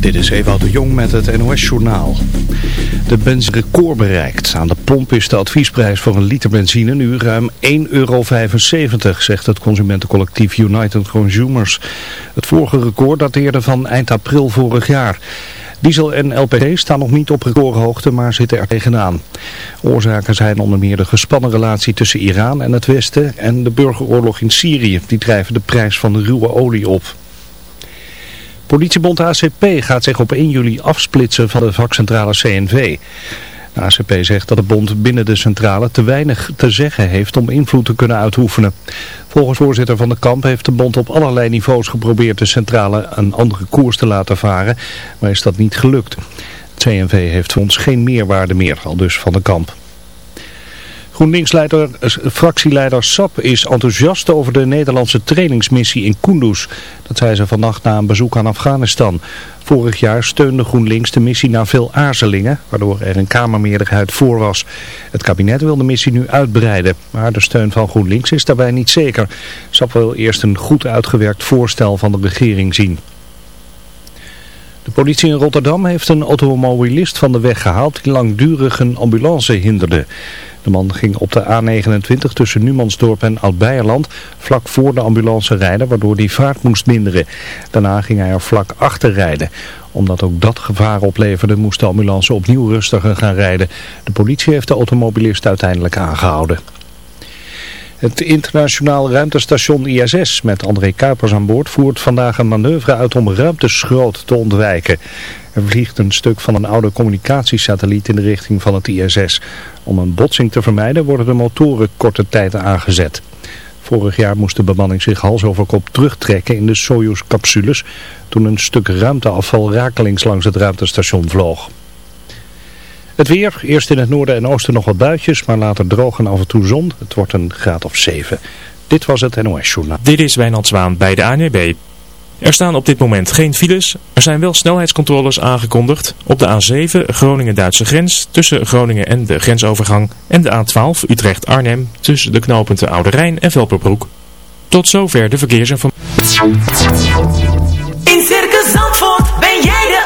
Dit is Ewout de Jong met het NOS-journaal. De benzinerecord bereikt. Aan de pomp is de adviesprijs voor een liter benzine nu ruim 1,75 euro, zegt het consumentencollectief United Consumers. Het vorige record dateerde van eind april vorig jaar. Diesel en LPG staan nog niet op recordhoogte, maar zitten er tegenaan. Oorzaken zijn onder meer de gespannen relatie tussen Iran en het Westen en de burgeroorlog in Syrië. Die drijven de prijs van de ruwe olie op. Politiebond ACP gaat zich op 1 juli afsplitsen van de vakcentrale CNV. De ACP zegt dat de bond binnen de centrale te weinig te zeggen heeft om invloed te kunnen uitoefenen. Volgens voorzitter van de kamp heeft de bond op allerlei niveaus geprobeerd de centrale een andere koers te laten varen, maar is dat niet gelukt. Het CNV heeft voor ons geen meerwaarde meer, al dus van de kamp. GroenLinks-leider, eh, fractieleider Sap is enthousiast over de Nederlandse trainingsmissie in Kunduz. Dat zei ze vannacht na een bezoek aan Afghanistan. Vorig jaar steunde GroenLinks de missie na veel aarzelingen, waardoor er een kamermeerderheid voor was. Het kabinet wil de missie nu uitbreiden, maar de steun van GroenLinks is daarbij niet zeker. Sap wil eerst een goed uitgewerkt voorstel van de regering zien. De politie in Rotterdam heeft een automobilist van de weg gehaald die langdurig een ambulance hinderde. De man ging op de A29 tussen Numansdorp en Oud-Beierland vlak voor de ambulance rijden, waardoor hij vaart moest minderen. Daarna ging hij er vlak achter rijden. Omdat ook dat gevaar opleverde, moest de ambulance opnieuw rustiger gaan rijden. De politie heeft de automobilist uiteindelijk aangehouden. Het internationaal ruimtestation ISS met André Kuipers aan boord voert vandaag een manoeuvre uit om ruimteschroot te ontwijken. Er vliegt een stuk van een oude communicatiesatelliet in de richting van het ISS. Om een botsing te vermijden worden de motoren korte tijd aangezet. Vorig jaar moest de bemanning zich hals over kop terugtrekken in de Soyuz-capsules toen een stuk ruimteafval rakelings langs het ruimtestation vloog. Het weer, eerst in het noorden en oosten nog wat buitjes, maar later droog en af en toe zon. Het wordt een graad of 7. Dit was het NOS Journaal. Dit is Wijnand Zwaan bij de ANWB. Er staan op dit moment geen files. Er zijn wel snelheidscontroles aangekondigd op de A7 Groningen-Duitse grens tussen Groningen en de grensovergang en de A12 Utrecht-Arnhem tussen de knooppunten Oude Rijn en Velperbroek. Tot zover de verkeersinformatie. In Circus Zandvoort ben jij de.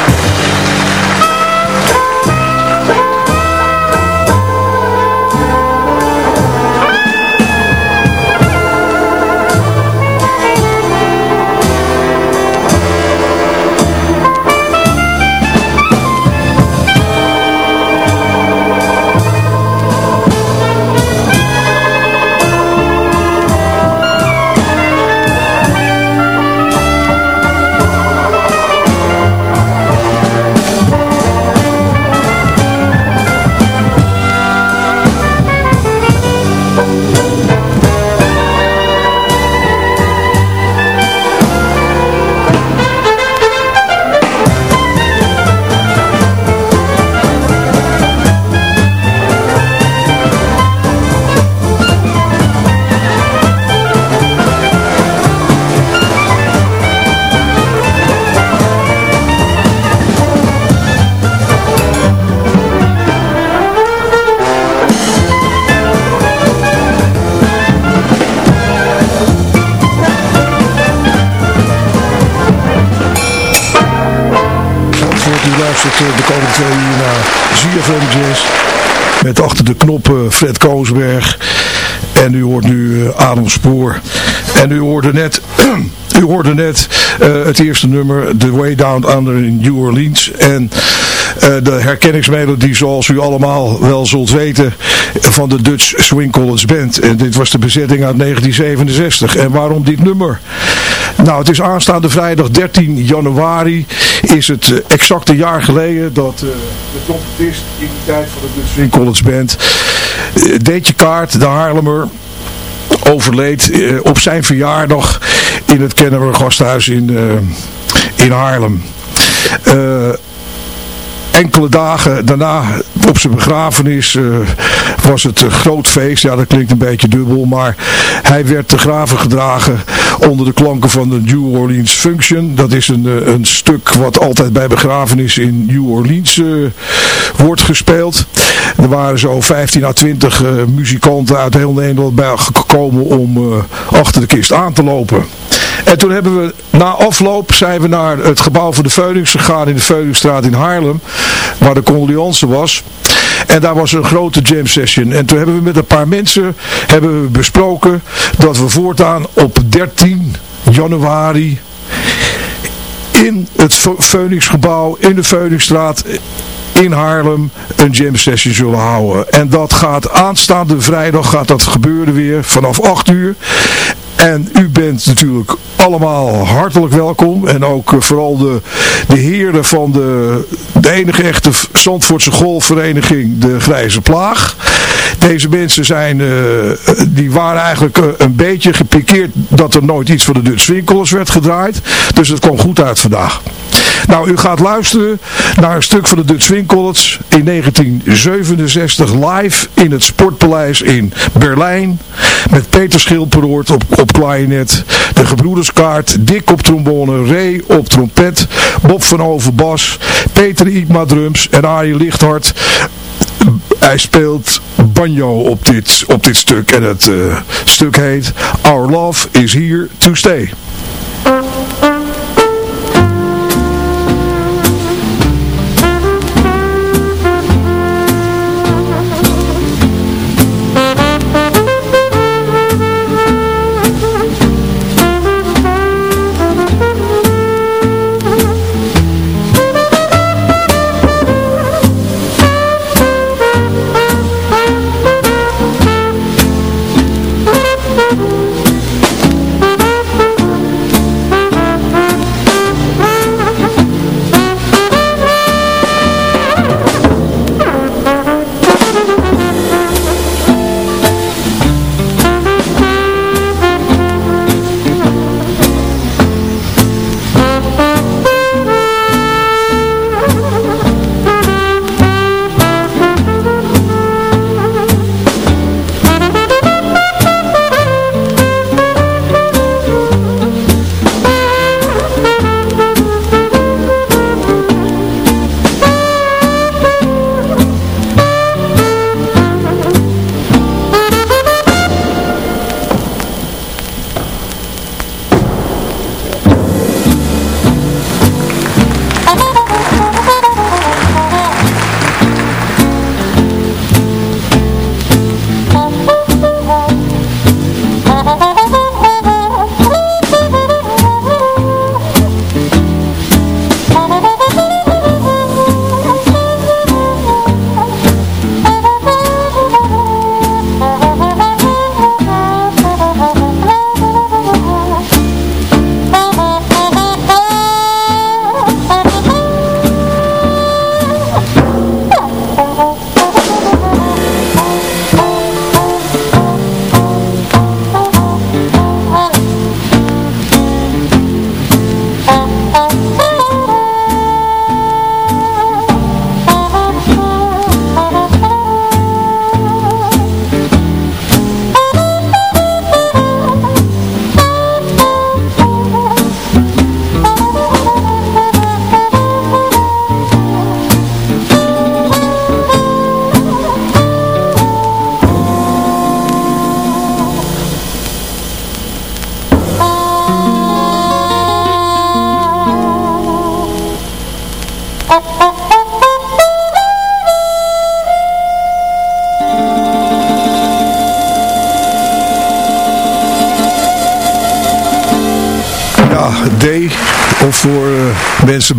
Met achter de knoppen Fred Koosberg. En u hoort nu uh, Adam Spoor. En u hoorde net... U hoorde net uh, het eerste nummer, The Way Down Under in New Orleans. En uh, de herkenningsmelodie zoals u allemaal wel zult weten van de Dutch Swing College Band. En dit was de bezetting uit 1967. En waarom dit nummer? Nou, het is aanstaande vrijdag 13 januari. Is het uh, exact een jaar geleden dat de trompetist in de tijd van de Dutch Swing College Band... Deetje Kaart, de Haarlemmer overleed op zijn verjaardag in het Kennemer gasthuis in, uh, in Haarlem. Uh, enkele dagen daarna op zijn begrafenis uh, was het een groot feest. Ja, dat klinkt een beetje dubbel, maar hij werd te graven gedragen onder de klanken van de New Orleans Function. Dat is een, een stuk wat altijd bij begrafenis in New Orleans wordt gespeeld. Er waren zo 15 à 20 uh, muzikanten uit heel Nederland bij gekomen om achter de kist aan te lopen. En toen hebben we, na afloop, zijn we naar het gebouw van de Phoenix gegaan in de Phoenixstraat in Haarlem, waar de condoleance was. En daar was een grote jam session. En toen hebben we met een paar mensen hebben we besproken dat we voortaan op 13 januari in het Phoenix gebouw, in de Phoenixstraat, in Haarlem een jam session zullen houden. En dat gaat aanstaande vrijdag gaat dat gebeuren weer vanaf 8 uur. En u bent natuurlijk allemaal hartelijk welkom. En ook vooral de, de heren van de, de enige echte Zandvoortse golfvereniging, de Grijze Plaag. Deze mensen zijn, uh, die waren eigenlijk uh, een beetje gepikeerd dat er nooit iets van de Dutch Winkelers werd gedraaid. Dus het kwam goed uit vandaag. Nou, u gaat luisteren naar een stuk van de Dutch College in 1967 live in het Sportpaleis in Berlijn. Met Peter Schilperoort op, op klarinet, de gebroederskaart, Dick op trombone, Ray op trompet, Bob van Over bas, Peter Ietma drums en Arie Lichthart hij speelt banjo op dit, op dit stuk en het uh, stuk heet Our Love is Here to Stay.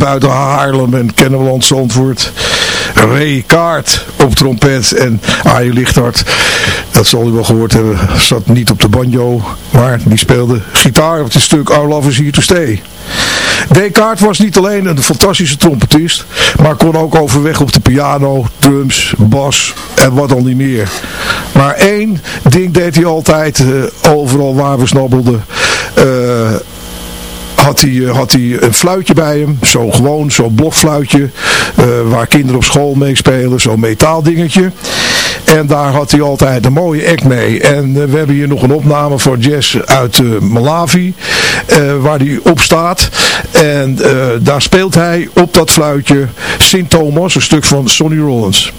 Buiten Haarlem en Kennemerland, Zandvoort. Ray Kaart op trompet en Arie Lichthart. Dat zal u wel gehoord hebben. Zat niet op de banjo, maar die speelde gitaar op het stuk Our Love is Here to Stay. Descartes was niet alleen een fantastische trompetist, maar kon ook overweg op de piano, drums, bas en wat dan niet meer. Maar één ding deed hij altijd, uh, overal waar we snabbelden. Had hij, had hij een fluitje bij hem. Zo gewoon, zo'n blokfluitje. Uh, waar kinderen op school meespelen. Zo'n metaaldingetje. En daar had hij altijd een mooie act mee. En uh, we hebben hier nog een opname voor jazz uit Malawi. waar hij op staat. En daar speelt hij op dat fluitje Sint Thomas. Een stuk van Sonny Rollins.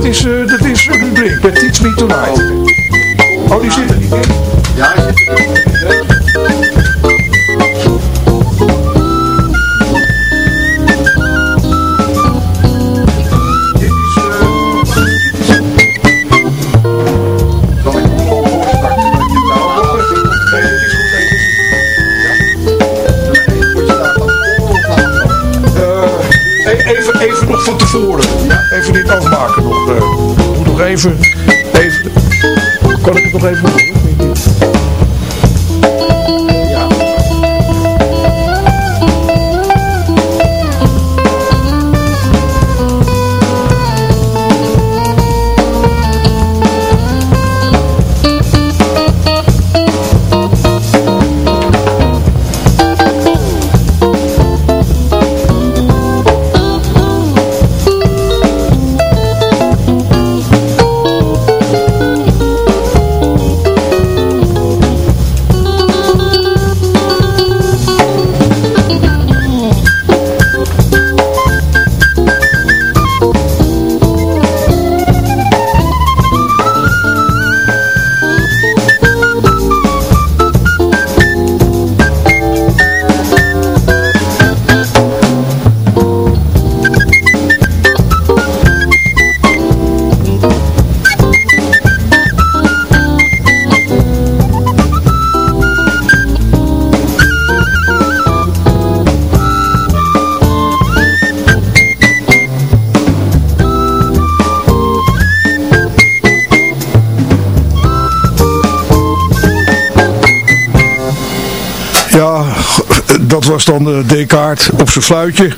Dat is, uh, dat is Brink met Teach Me Tonight. Oh, die zit er? Ja, die zit er even, even. Kan ik het nog even was dan de Descartes op zijn fluitje.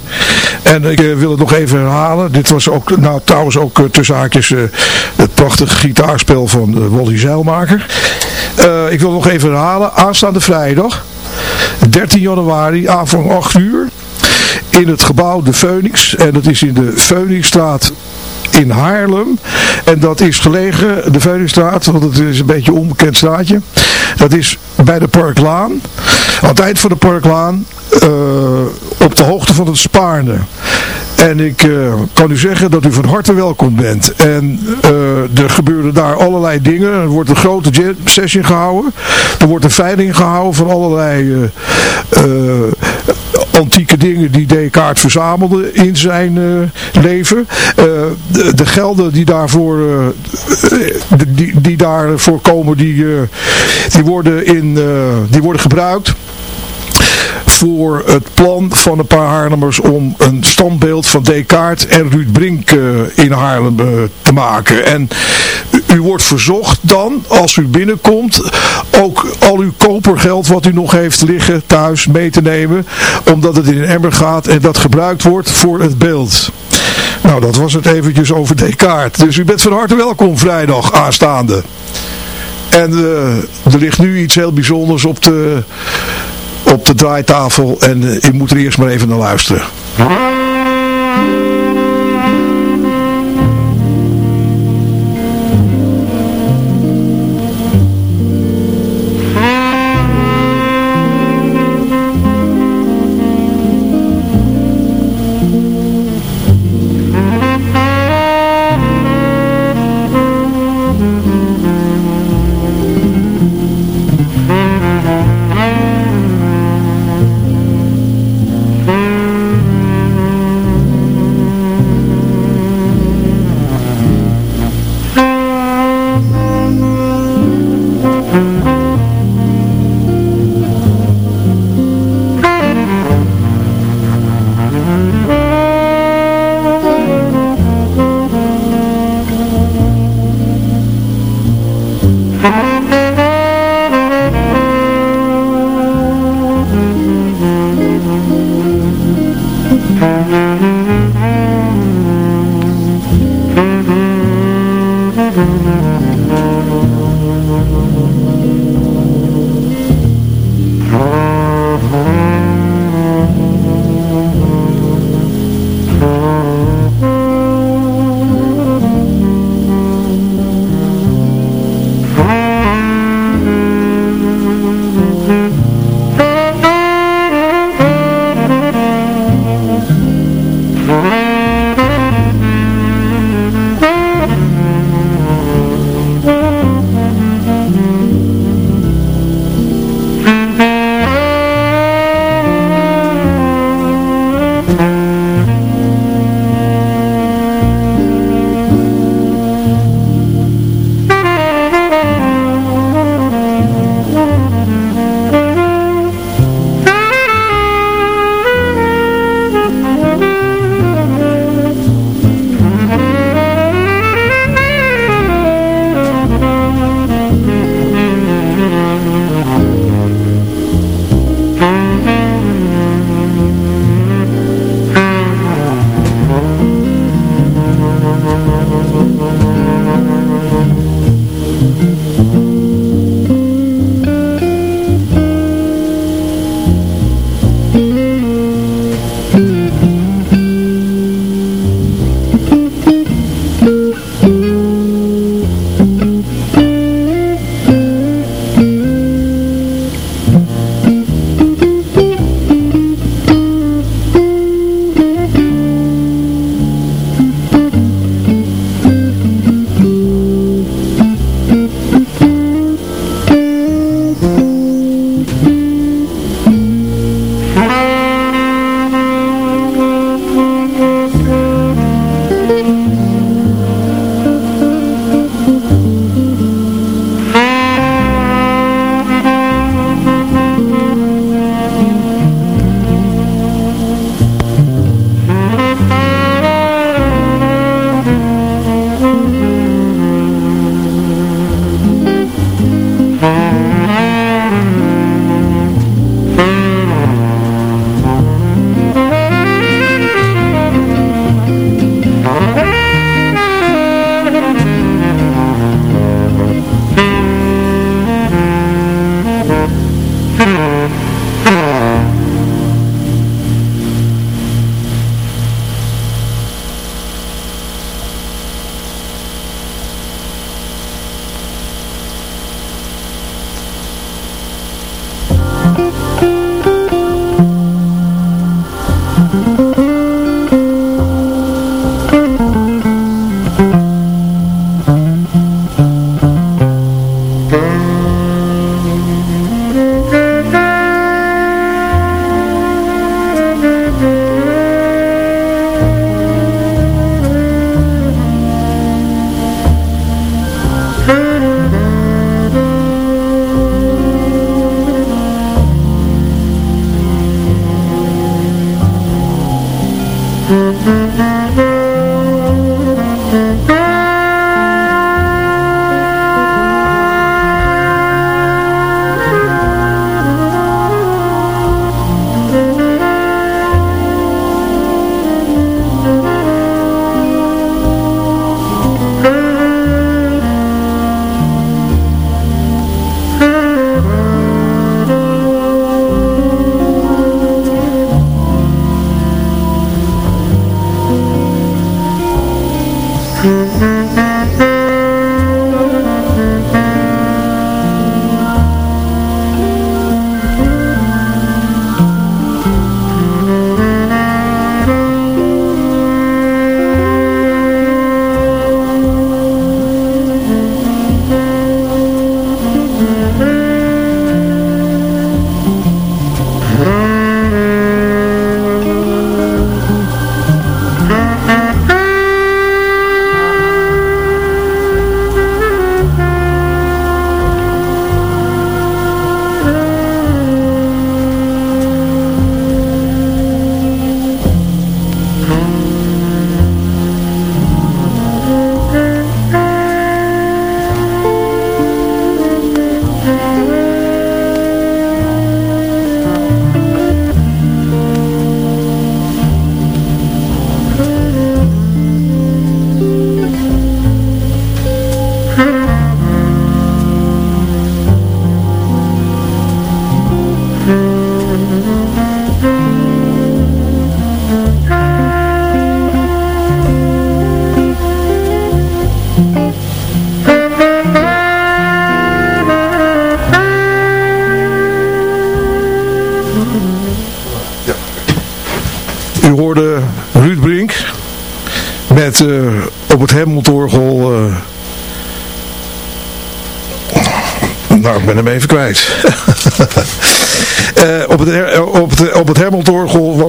En ik uh, wil het nog even herhalen. Dit was ook, nou trouwens ook uh, tussen haakjes uh, het prachtige gitaarspel van Wally Zeilmaker. ik wil nog even herhalen. Aanstaande vrijdag, 13 januari, avond 8 uur. In het gebouw De Phoenix. En dat is in de Phoenixstraat in Haarlem. En dat is gelegen, de Veuningsstraat, want het is een beetje een onbekend straatje. Dat is bij de Parklaan. Aan het eind van de Parklaan. Uh, op de hoogte van het Spaarne. En ik uh, kan u zeggen dat u van harte welkom bent. En uh, er gebeuren daar allerlei dingen. Er wordt een grote jam session gehouden. Er wordt een veiling gehouden van allerlei antieke dingen die Descartes verzamelde in zijn leven. De, de, gelden die daarvoor, die, die daarvoor komen, die, die, worden in, die worden gebruikt voor het plan van een paar Haarlemmers om een standbeeld van Descartes en Ruud Brink uh, in Haarlem uh, te maken. En u, wordt verzocht dan, als u binnenkomt, ook al uw kopergeld wat u nog heeft liggen thuis mee te nemen, omdat het in een emmer gaat en dat gebruikt wordt voor het beeld. Nou, dat was het eventjes over Descartes. Dus u bent van harte welkom vrijdag aanstaande. En uh, er ligt nu iets heel bijzonders op de op de draaitafel en uh, u moet er eerst maar even naar luisteren.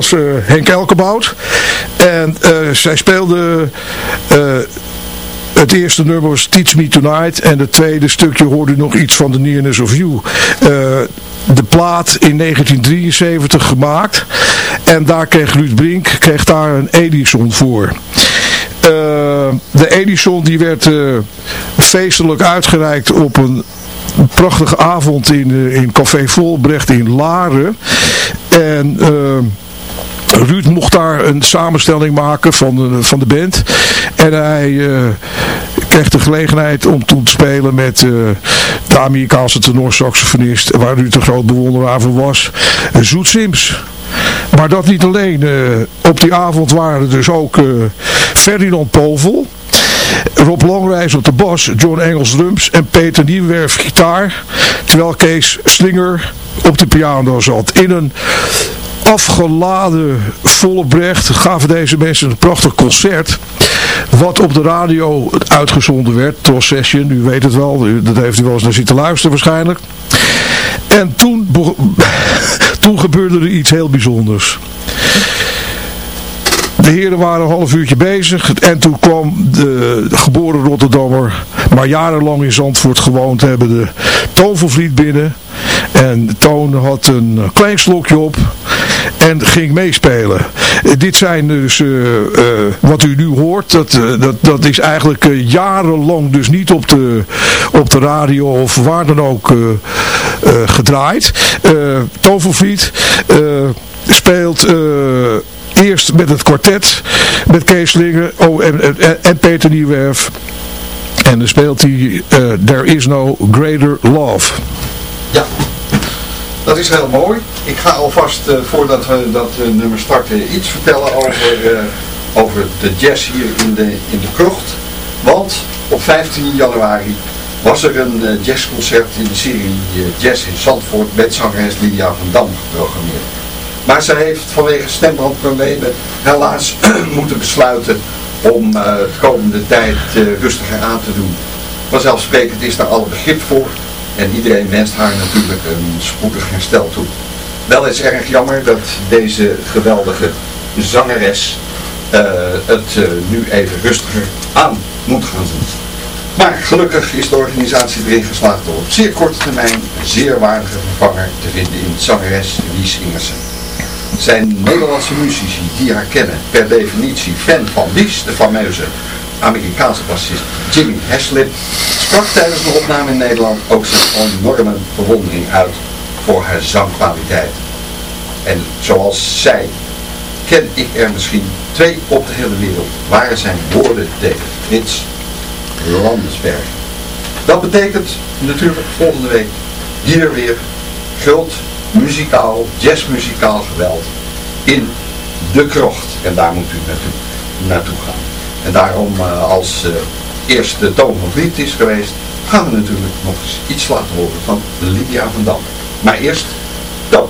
Hermondorgel was Henk Elkebout. En zij speelde het eerste nummer was Teach Me Tonight. En het tweede stukje hoorde nog iets van The Nearness of You. De plaat in 1973 gemaakt. En daar kreeg Ruud Brink kreeg daar een Edison voor. De Edison die werd feestelijk uitgereikt op een prachtige avond in, in Café Volbrecht in Laren. En... Ruud mocht daar een samenstelling maken van de, van de band. En hij uh, kreeg de gelegenheid om toen te spelen met uh, de Amerikaanse tenorsaxofonist, waar Ruud een groot bewonderaar van was, Zoet Sims. Maar dat niet alleen. Op die avond waren dus ook Ferdinand Povel. Rob Longreis op de bas, John Engels drums en Peter Nieuwwerf gitaar. Terwijl Kees Slinger op de piano zat. In een afgeladen volle brecht gaven deze mensen een prachtig concert. Wat op de radio uitgezonden werd. Tros Session, u weet het wel. Dat heeft u wel eens naar zitten luisteren waarschijnlijk. En toen, toen gebeurde er iets heel bijzonders. De heren waren een half uurtje bezig en toen kwam de geboren Rotterdammer, maar jarenlang in Zandvoort gewoond hebben, de Toon binnen. En Toon had een klein slokje op en ging meespelen. Dit zijn dus, uh, uh, wat u nu hoort, dat, uh, dat, dat is eigenlijk jarenlang dus niet op de, op de radio of waar dan ook gedraaid. Tovervliet speelt eerst met het kwartet, met Kees Slinger oh, en, en, en Peter Nieuwwerf. En dan speelt hij There Is No Greater Love. Ja. Dat is heel mooi. Ik ga alvast, uh, voordat we dat uh, nummer starten, iets vertellen over, over de jazz hier in de, in de krocht. Want op 15 januari was er een jazzconcert in de serie Jazz in Zandvoort met zangeres Lydia van Dam geprogrammeerd. Maar zij heeft vanwege stembrandproblemen helaas moeten besluiten om de komende tijd rustiger aan te doen. Vanzelfsprekend is daar alle begrip voor. En iedereen wenst haar natuurlijk een spoedig herstel toe. Wel is erg jammer dat deze geweldige zangeres uh, het nu even rustiger aan moet gaan doen. Maar gelukkig is de organisatie erin geslaagd om op zeer korte termijn een zeer waardige vervanger te vinden in zangeres Lies Ingersen. Zijn Nederlandse muzici die haar kennen per definitie fan van Lies, de fameuze Amerikaanse bassist Jimmy Haslip sprak tijdens de opname in Nederland ook zijn enorme bewondering uit voor haar zangkwaliteit. En zoals zij ken ik er misschien twee op de hele wereld, waren zijn woorden tegen Frits Landsberg. Dat betekent natuurlijk volgende week hier weer groot muzikaal, jazzmuzikaal geweld in de krocht. En daar moet u naartoe, naartoe gaan. En daarom eh, als eh, eerst de toon van lied is geweest, gaan we natuurlijk nog eens iets laten horen van Lydia van Dam. Maar eerst toon.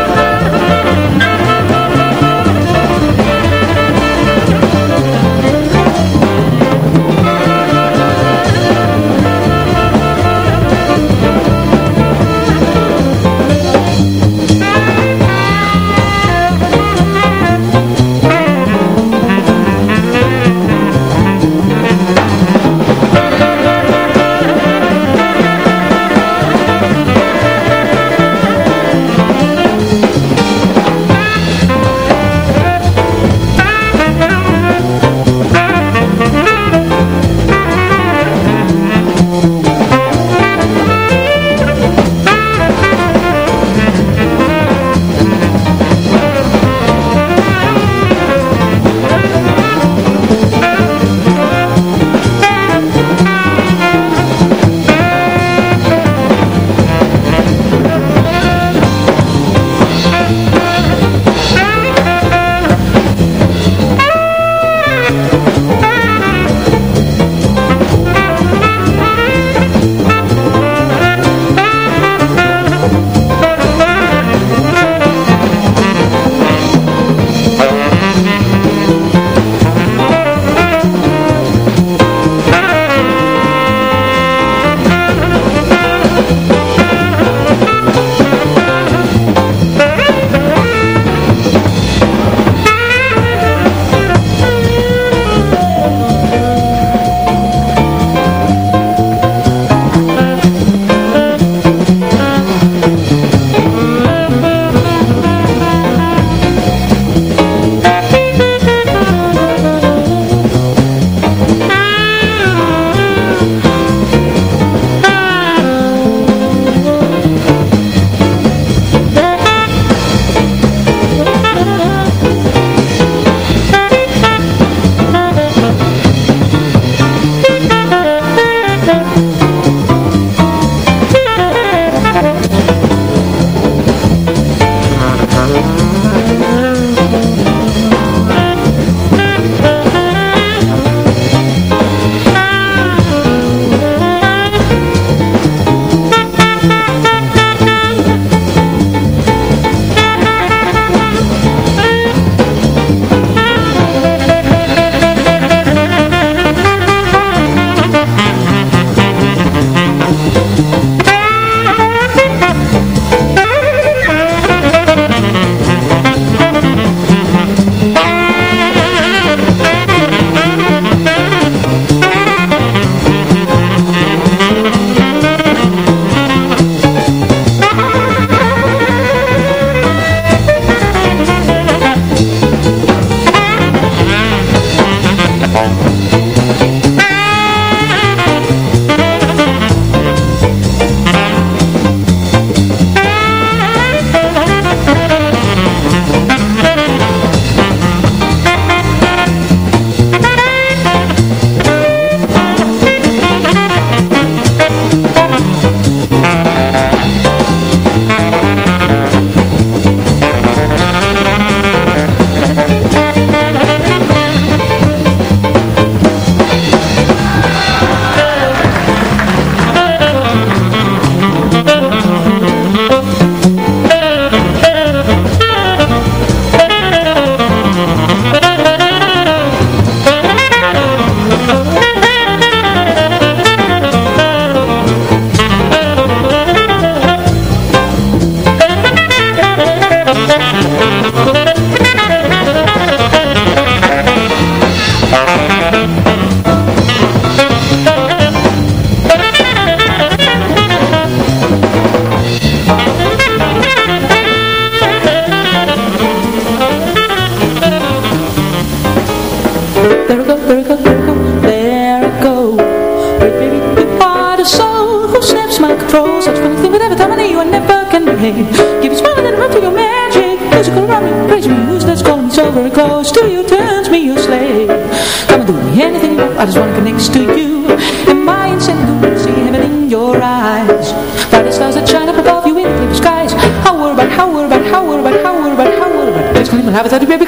have it at the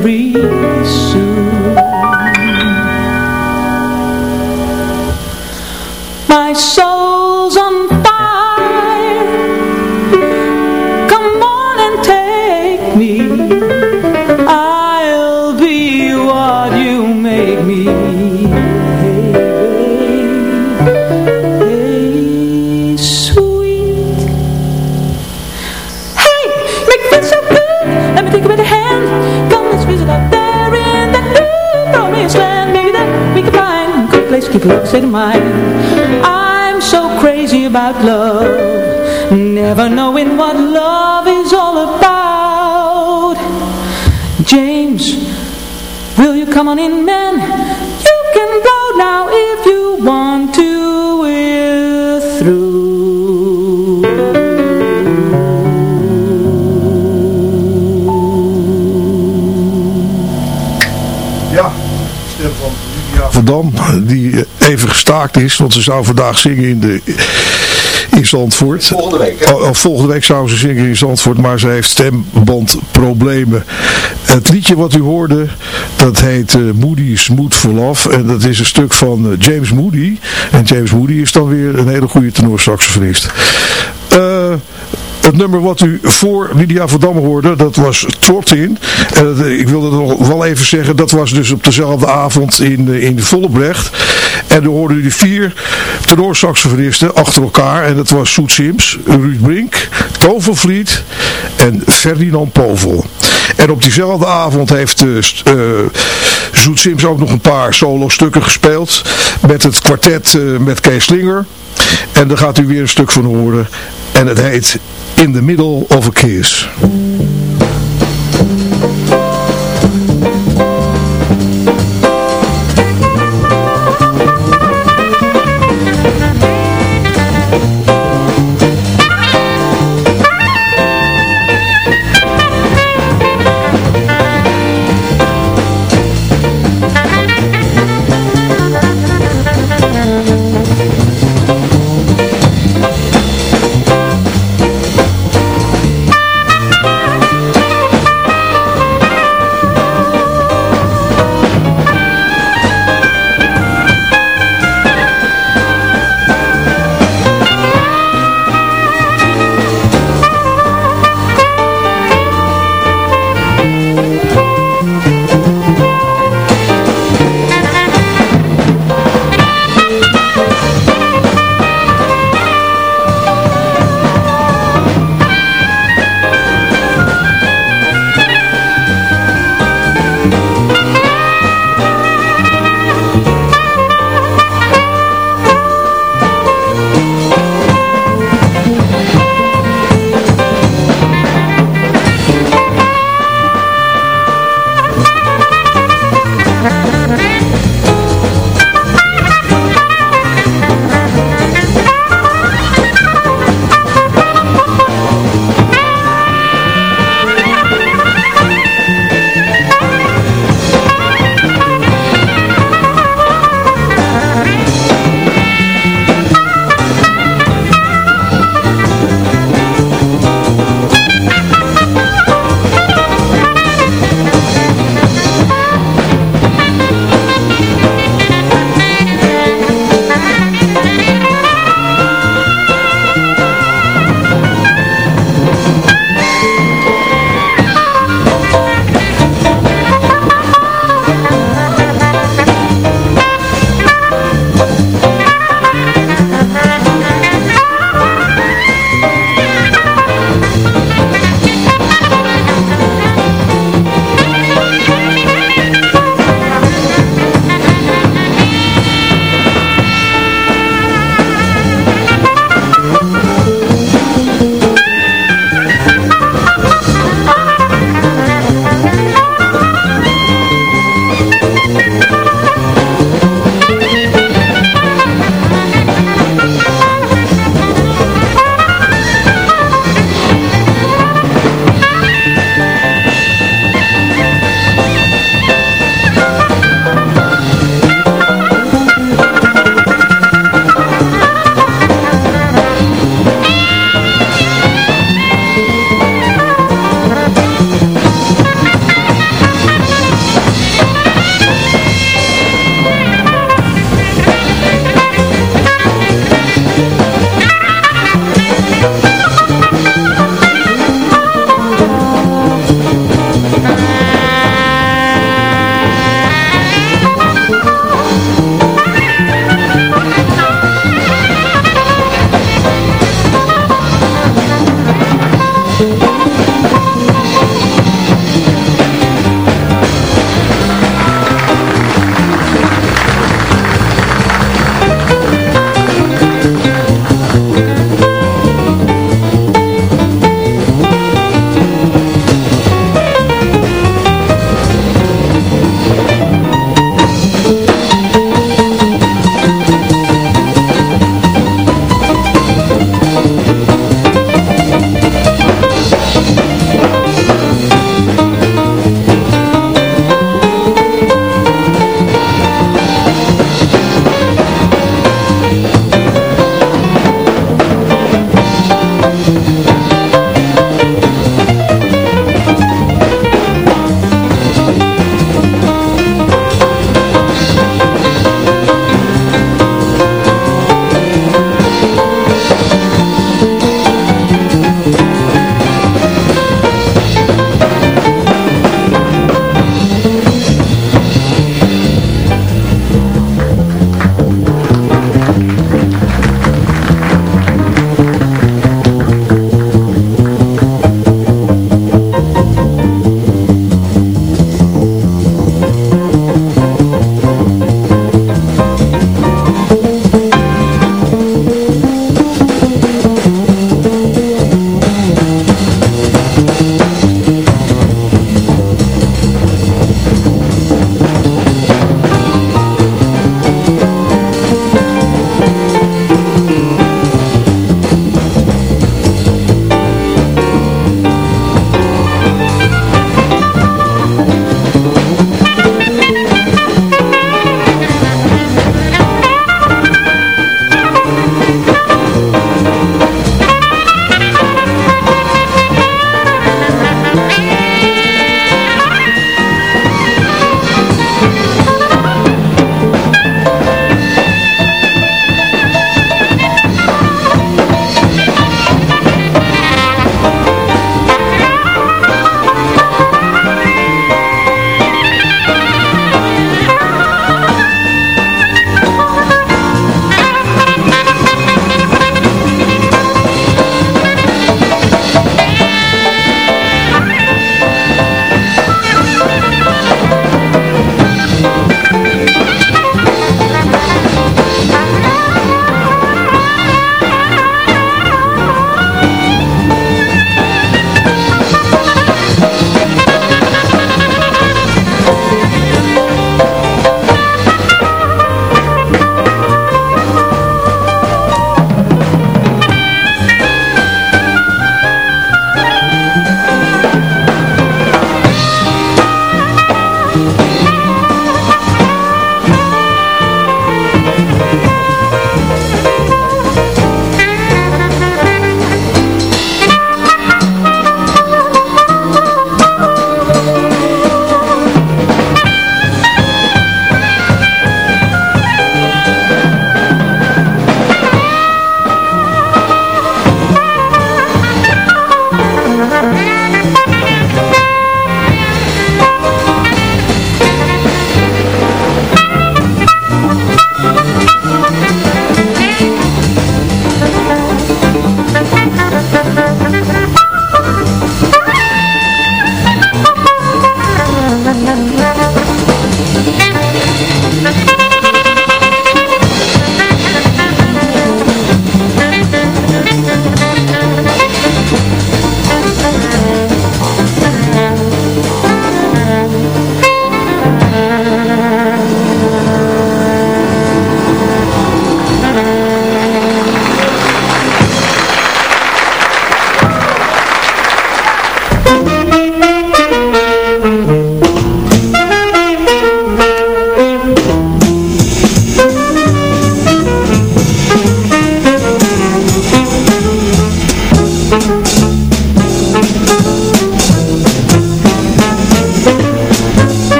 very soon. My soul's never knowing what love is all about. James, will you come on in, man? You can go now if you want to. We're through. Ja, stem van Lydia van Dam, die even gestaakt is, want ze zou vandaag zingen in, de, in Zandvoort. Volgende week? Oh, oh, volgende week zou ze zingen in Zandvoort, maar ze heeft stembandproblemen. Het liedje wat u hoorde, dat heet eh, Moody's Mood for Love. En dat is een stuk van eh, James Moody. En James Moody is dan weer een hele goede tenorsaxofonist. Eh... Het nummer wat u voor Lydia van Dam hoorde, dat was Trot In. En eh, ik wilde nog wel even zeggen, dat was dus op dezelfde avond in, eh, in Vollebrecht. En dan hoorden u vier tenorsaxofonisten achter elkaar. En dat was Soet Sims, Ruud Brink, Toon en Ferdinand Povel. En op diezelfde avond heeft Zoet Sims ook nog een paar solo stukken gespeeld. Met het kwartet eh, met Kees Slinger. En daar gaat u weer een stuk van horen. En het heet In the Middle of a Kiss.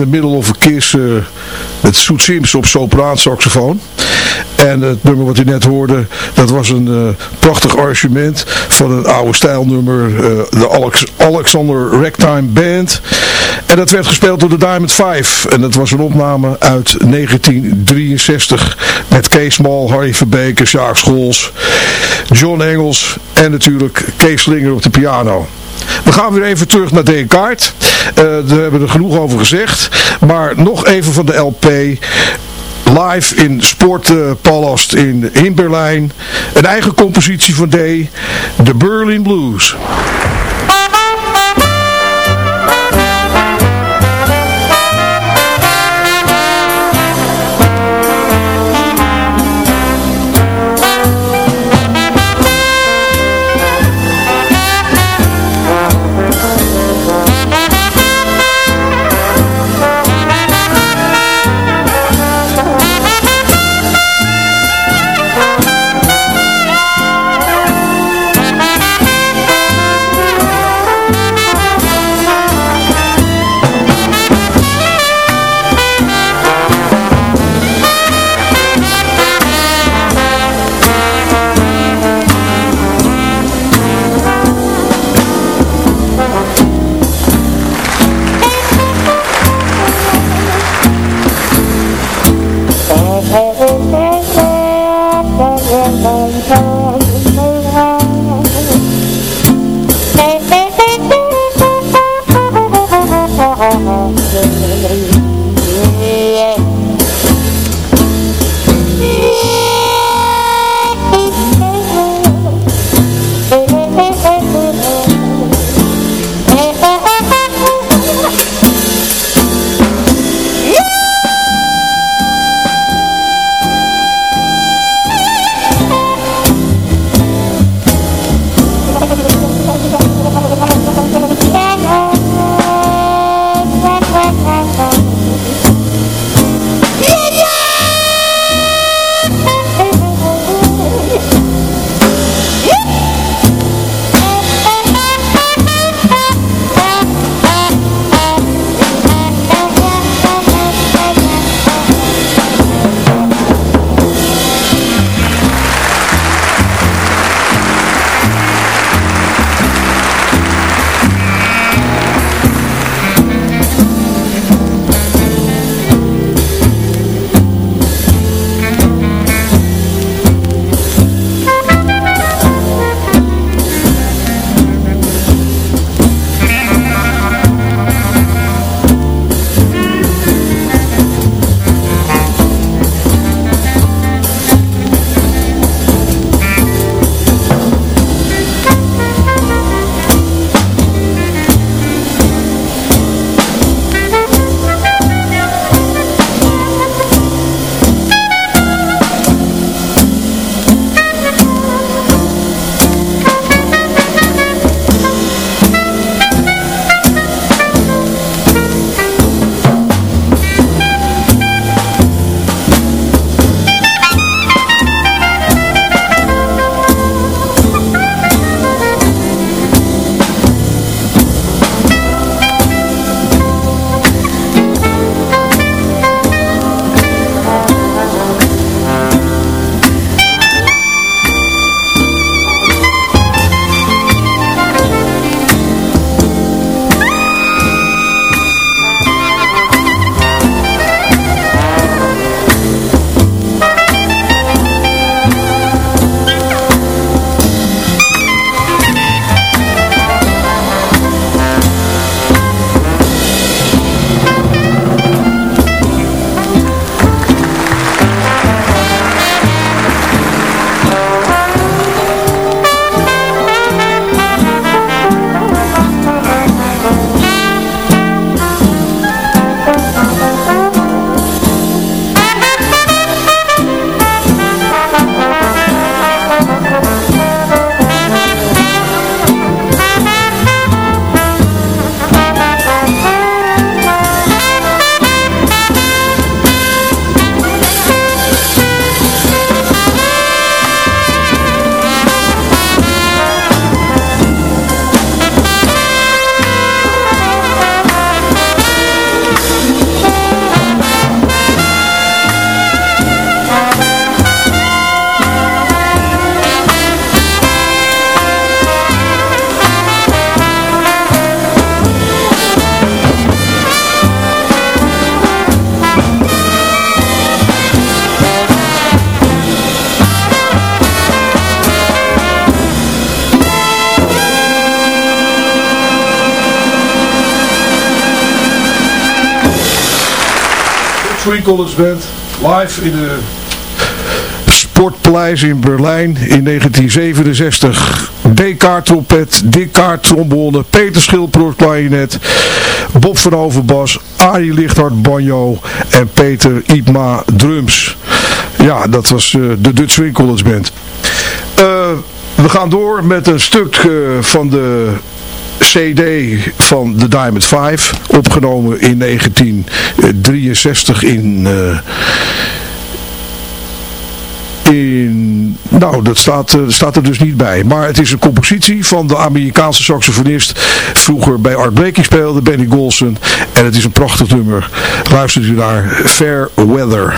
De middle of kiss uh, met Soet Sims op sopraansaxofoon. En het nummer wat u net hoorde, dat was een uh, prachtig arrangement van een oude stijlnummer, de Alex Alexander Ragtime Band. En dat werd gespeeld door de Diamond 5. En dat was een opname uit 1963 met Kees Mal, Harry Verbeek, Sjaak Schols, John Engels en natuurlijk Kees Slinger op de piano. We gaan weer even terug naar Descartes. Uh, we hebben er genoeg over gezegd. Maar nog even van de LP. Live in Sportpalast in, in Berlijn. Een eigen compositie van D. The Berlin Blues. College Band live in de Sportpaleis in Berlijn in 1967. D-kaart trompet, D-kaart trombone, Peter Schilproort klarinet, Bob van Overbas, Arie Lichthart banjo en Peter Ipma drums. Ja, dat was uh, de Dutch College Band. Uh, we gaan door met een stuk uh, van de cd van The Diamond 5, opgenomen in 1963 in... Eh, in, nou, dat staat, eh, staat, er dus niet bij. Maar het is een compositie van de Amerikaanse saxofonist. Vroeger bij Art Blakey speelde, Benny Golson. En het is een prachtig nummer. Luistert u naar Fair Weather.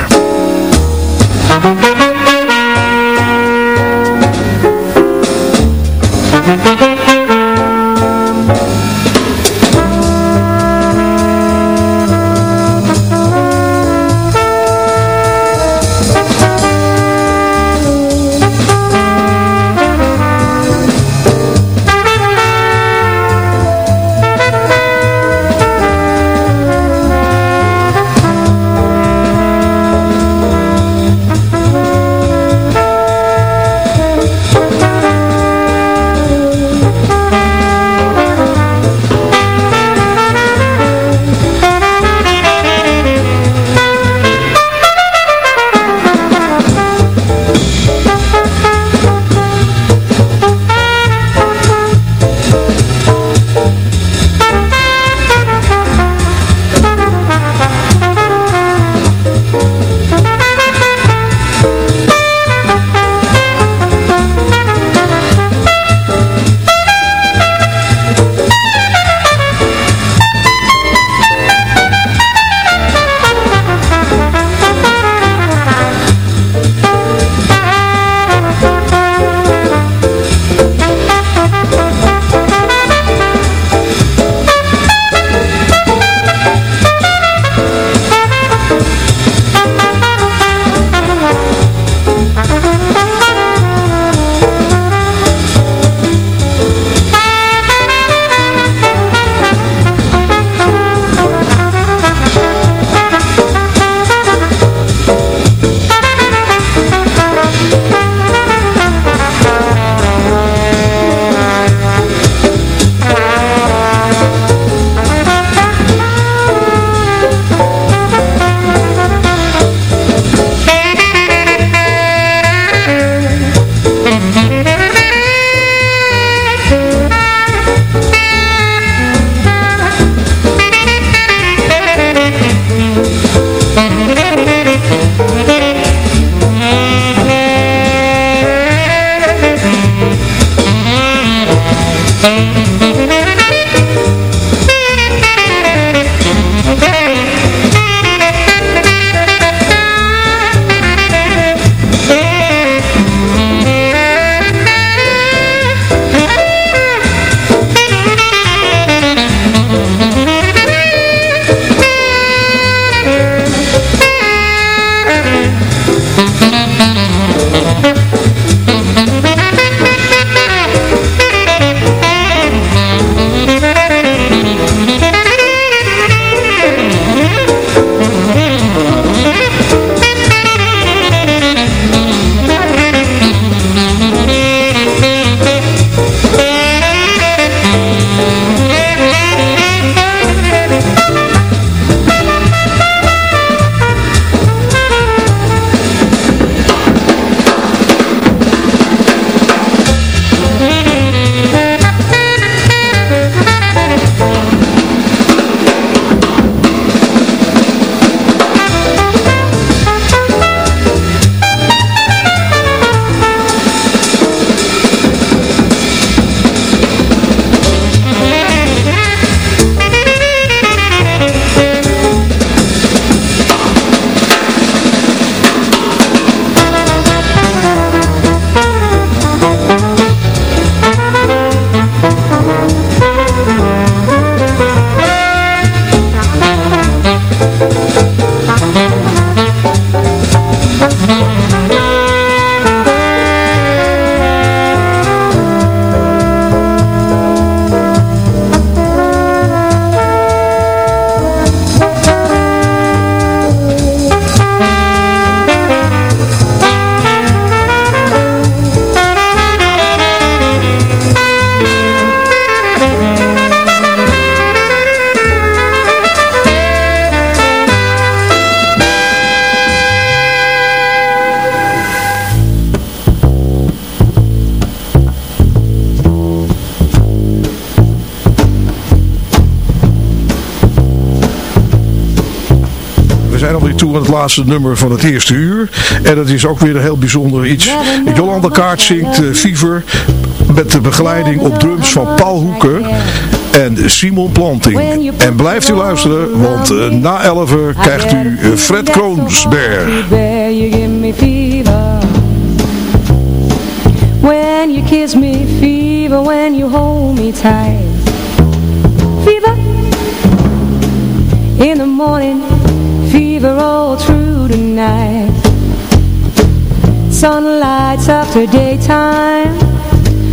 We zijn opnieuw toe aan het laatste nummer van het eerste uur. En dat is ook weer een heel bijzonder iets. Jolanda Kaart zingt uh, Fever met de begeleiding op drums van Paul Hoeker en Simon Planting. En blijft u luisteren, want uh, na 11 krijgt u uh, Fred Kroonsberg. When you kiss me, fever, when you hold me tight. Fever in the morning, fever all through the night. Sunlights after daytime,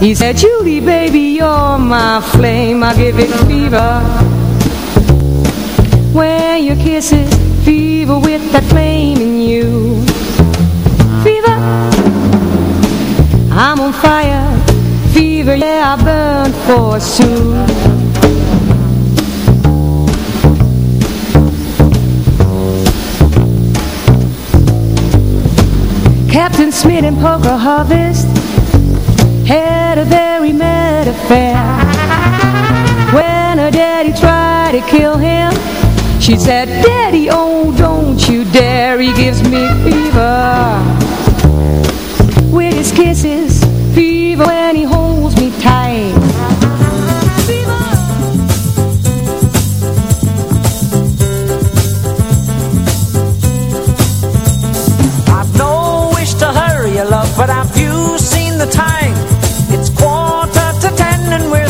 He said, Julie, baby, you're my flame. I give it fever. When your kisses fever with that flame in you. Fever. I'm on fire. Fever, yeah, I burn forsooth Captain Smith and Poker Harvest a very mad affair. When her daddy tried to kill him, she said, Daddy, oh, don't you dare, he gives me fever. With his kisses, fever when he holds me tight. Fever. I've no wish to hurry love, but have you seen the time?